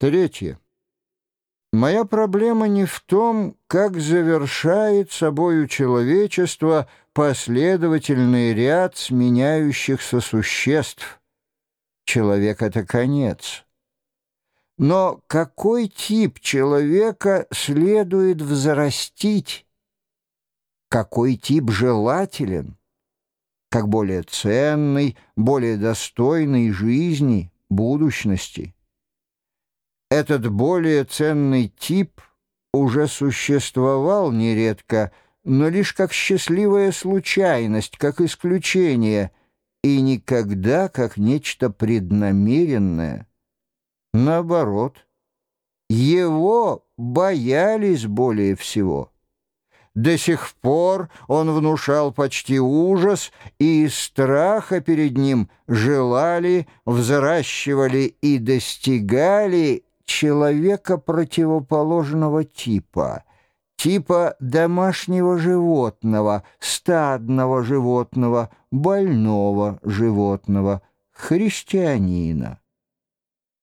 Третье. Моя проблема не в том, как завершает собою человечество последовательный ряд сменяющихся существ. Человек — это конец. Но какой тип человека следует взрастить? Какой тип желателен? Как более ценный, более достойный жизни, будущности? Этот более ценный тип уже существовал нередко, но лишь как счастливая случайность, как исключение, и никогда как нечто преднамеренное. Наоборот, его боялись более всего. До сих пор он внушал почти ужас, и страха перед ним желали, взращивали и достигали человека противоположного типа, типа домашнего животного, стадного животного, больного животного, христианина.